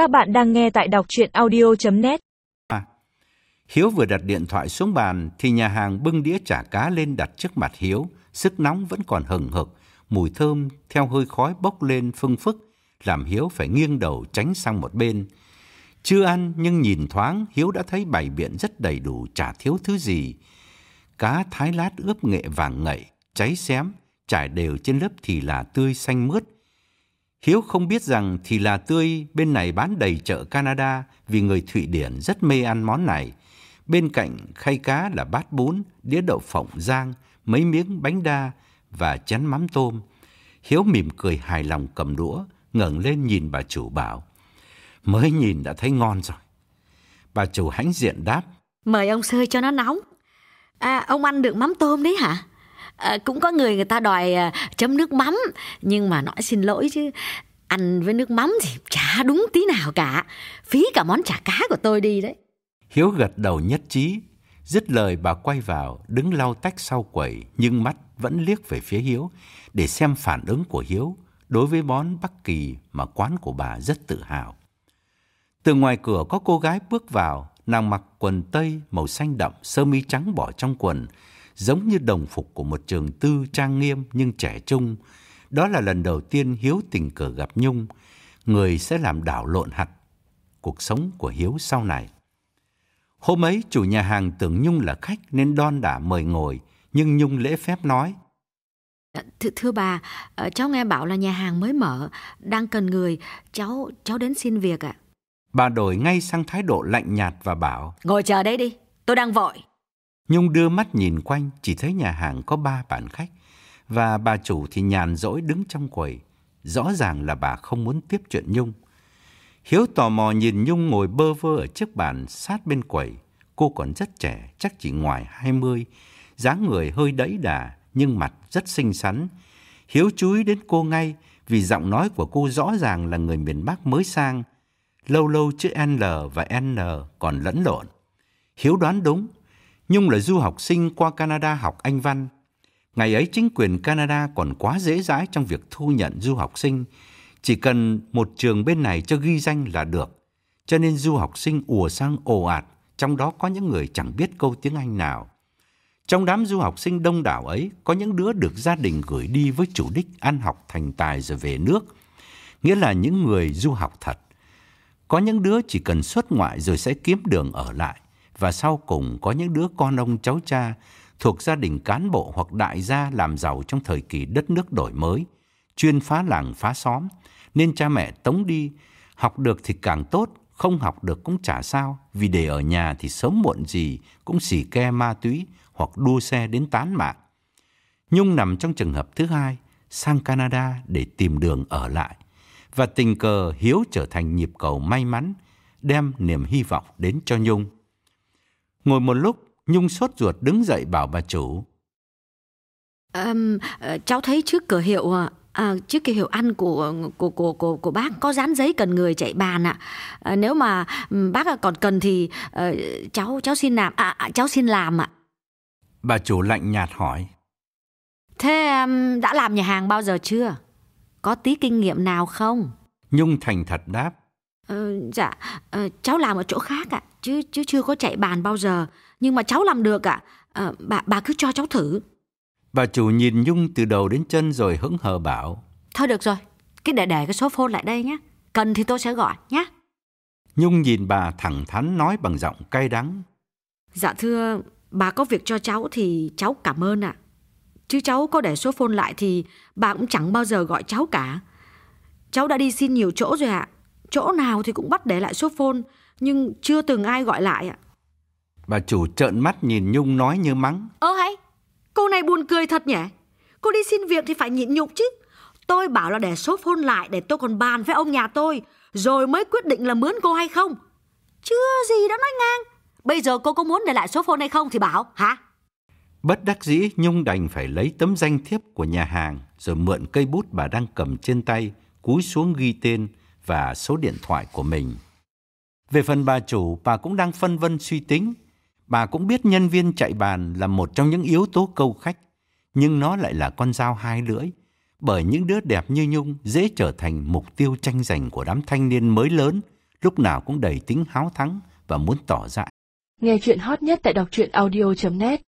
Các bạn đang nghe tại đọc chuyện audio.net à, Hiếu vừa đặt điện thoại xuống bàn thì nhà hàng bưng đĩa chả cá lên đặt trước mặt Hiếu. Sức nóng vẫn còn hừng hực, mùi thơm theo hơi khói bốc lên phưng phức, làm Hiếu phải nghiêng đầu tránh sang một bên. Chưa ăn nhưng nhìn thoáng Hiếu đã thấy bày biện rất đầy đủ chả thiếu thứ gì. Cá thái lát ướp nghệ vàng ngậy, cháy xém, trải đều trên lớp thì là tươi xanh mướt. Hiếu không biết rằng thì là tươi bên này bán đầy chợ Canada vì người Thụy Điển rất mê ăn món này. Bên cạnh khay cá là bát bún, đĩa đậu phộng rang, mấy miếng bánh đa và chén mắm tôm. Hiếu mỉm cười hài lòng cầm đũa, ngẩng lên nhìn bà chủ bảo. Mới nhìn đã thấy ngon rồi. Bà chủ hãnh diện đáp. Mời ông sơi cho nó nóng. À, ông ăn được mắm tôm đấy hả? À, cũng có người người ta đòi à, chấm nước mắm, nhưng mà nói xin lỗi chứ ăn với nước mắm thì chả đúng tí nào cả. Phí cả món chả cá của tôi đi đấy. Hiếu gật đầu nhất trí. Dứt lời bà quay vào, đứng lau tách sau quầy, nhưng mắt vẫn liếc về phía Hiếu để xem phản ứng của Hiếu đối với món Bắc Kỳ mà quán của bà rất tự hào. Từ ngoài cửa có cô gái bước vào, nàng mặc quần tây màu xanh đậm, sơ mi trắng bỏ trong quần, giống như đồng phục của một trường tư trang nghiêm nhưng trẻ trung. Đó là lần đầu tiên Hiếu tình cờ gặp Nhung, người sẽ làm đảo lộn hạt cuộc sống của Hiếu sau này. Hôm ấy chủ nhà hàng tưởng Nhung là khách nên đon đả mời ngồi, nhưng Nhung lễ phép nói. À, Th thưa bà, ờ, cháu nghe bảo là nhà hàng mới mở, đang cần người, cháu cháu đến xin việc ạ. Bà đổi ngay sang thái độ lạnh nhạt và bảo. Ngồi chờ đấy đi, tôi đang vội. Nhung đưa mắt nhìn quanh, chỉ thấy nhà hàng có ba bàn khách, và bà chủ thì nhàn rỗi đứng trong quầy. Rõ ràng là bà không muốn tiếp chuyện Nhung. Hiếu tò mò nhìn Nhung ngồi bơ vơ ở chiếc bàn sát bên quầy. Cô còn rất trẻ, chắc chỉ ngoài 20, dáng người hơi đẫy đà nhưng mặt rất xinh xắn. Hiếu chú ý đến cô ngay vì giọng nói của cô rõ ràng là người miền Bắc mới sang. Lâu lâu chữ N và N còn lẫn lộn. Hiếu đoán đúng, Nhung là du học sinh qua Canada học Anh văn. Ngày ấy chính quyền Canada còn quá dễ dãi trong việc thu nhận du học sinh, chỉ cần một trường bên này cho ghi danh là được. Cho nên du học sinh ùa sang ồ ạt, trong đó có những người chẳng biết câu tiếng Anh nào. Trong đám du học sinh đông đảo ấy, có những đứa được gia đình gửi đi với chủ đích ăn học thành tài rồi về nước, nghĩa là những người du học thật. Có những đứa chỉ cần xuất ngoại rồi sẽ kiếm đường ở lại, và sau cùng có những đứa con ông cháu cha thuộc gia đình cán bộ hoặc đại gia làm giàu trong thời kỳ đất nước đổi mới, chuyên phá làng phá xóm, nên cha mẹ tống đi, học được thì càng tốt, không học được cũng chả sao, vì để ở nhà thì sớm muộn gì cũng xì ke ma túy hoặc đua xe đến tán mạng. Nhung nằm trong trường hợp thứ hai, sang Canada để tìm đường ở lại, và tình cờ Hiếu trở thành nhịp cầu may mắn, đem niềm hy vọng đến cho Nhung. Ngồi một lúc, Nhung sốt ruột đứng dậy bảo bà chủ. Ờ, cháu thấy trước cửa hiệu à, à, trước cửa hiệu ăn của của của của của bác có dán giấy cần người chạy bàn ạ. À, nếu mà bác còn cần thì ờ, cháu cháu xin làm à, à, cháu xin làm ạ. Bà chủ lạnh nhạt hỏi. Thế đã làm nhà hàng bao giờ chưa? Có tí kinh nghiệm nào không? Nhung thành thật đáp. Ờ, dạ, ờ, cháu làm ở chỗ khác ạ, chứ chứ chưa có chạy bàn bao giờ. Nhưng mà cháu làm được ạ. Ờ, bà bà cứ cho cháu thử. Bà chủ nhìn Nhung từ đầu đến chân rồi hững hờ bảo. Thôi được rồi, cái để để cái số phone lại đây nhé. Cần thì tôi sẽ gọi nhé. Nhung nhìn bà thẳng thắn nói bằng giọng cay đắng. Dạ thưa, bà có việc cho cháu thì cháu cảm ơn ạ. Chứ cháu có để số phone lại thì bà cũng chẳng bao giờ gọi cháu cả. Cháu đã đi xin nhiều chỗ rồi ạ. Chỗ nào thì cũng bắt để lại số phone, nhưng chưa từng ai gọi lại ạ. Bà chủ trợn mắt nhìn Nhung nói như mắng. Ơ hay, cô này buồn cười thật nhỉ? Cô đi xin việc thì phải nhịn nhục chứ. Tôi bảo là để số phone lại để tôi còn bàn với ông nhà tôi, rồi mới quyết định là mướn cô hay không. Chưa gì đã nói ngang. Bây giờ cô có muốn để lại số phone hay không thì bảo, hả? Bất đắc dĩ Nhung đành phải lấy tấm danh thiếp của nhà hàng rồi mượn cây bút bà đang cầm trên tay, cúi xuống ghi tên và số điện thoại của mình. Về phần bà chủ, bà cũng đang phân vân suy tính. Bà cũng biết nhân viên chạy bàn là một trong những yếu tố câu khách, nhưng nó lại là con dao hai lưỡi. Bởi những đứa đẹp như Nhung dễ trở thành mục tiêu tranh giành của đám thanh niên mới lớn, lúc nào cũng đầy tính háo thắng và muốn tỏ ra. Nghe chuyện hot nhất tại đọc truyện audio.net